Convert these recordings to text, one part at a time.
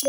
오.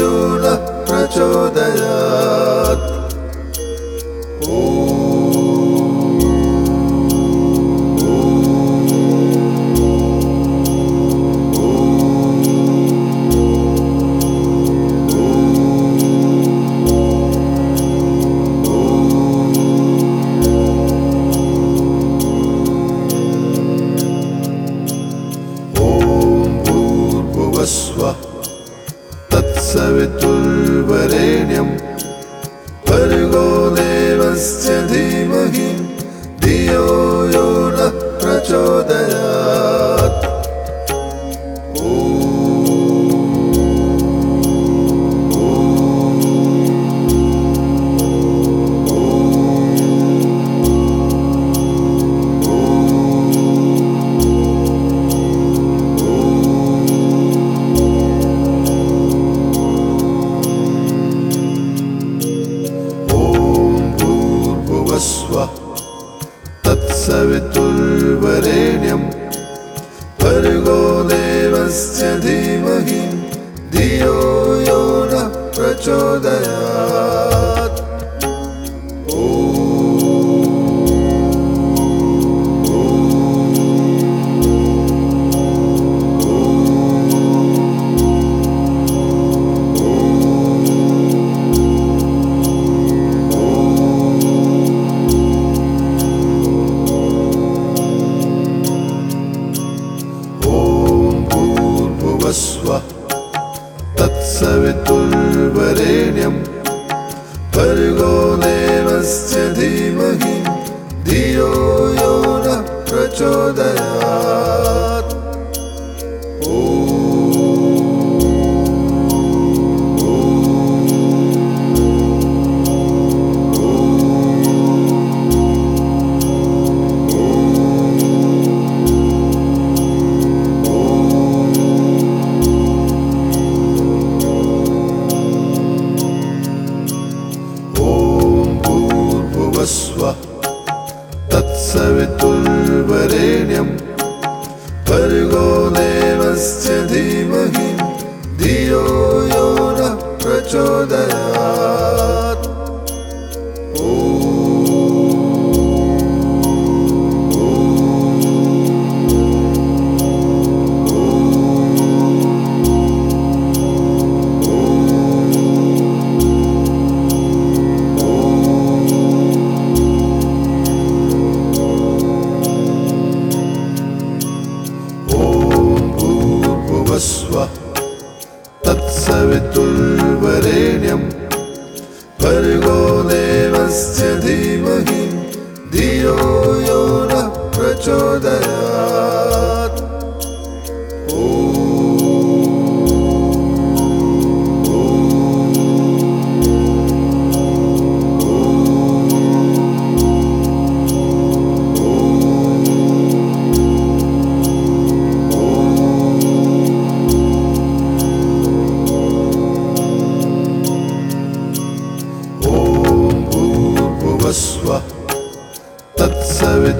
यो नः प्रचोदयात् तत्सवितुर्वरेण्यं भर्गो देवस्य धीमहि धियो यो नः प्रचोदयात् तत्सवितुर्वरेण्यं भर्गो देवस्य धीमहि धियो यो नः प्रचोदयात् देवस्य धीमहि धियो यो नः प्रचोदयात् भूर्भुवस्व तत्सवितुर्वरेण्यं प्रचोदयात्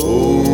Oh.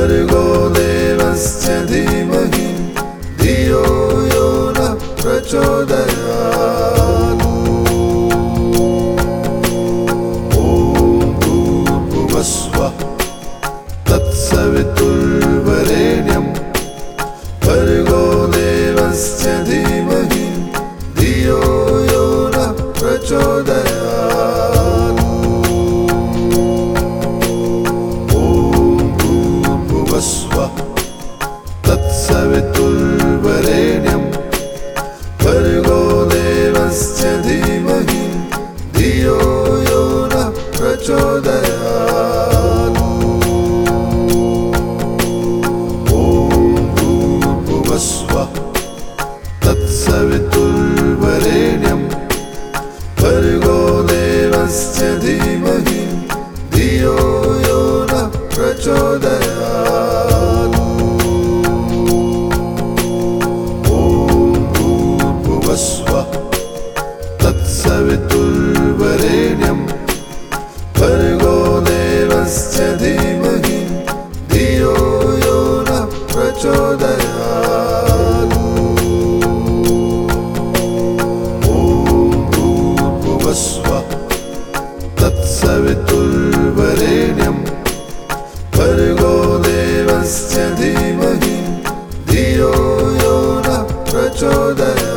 सर्गो देवस्य धीमहि धियो यो न प्रचोदयात्। त्सवितुर्वरेण्यम् भर्गो देवस्य धीमहि धियो यो न प्रचोदय So that.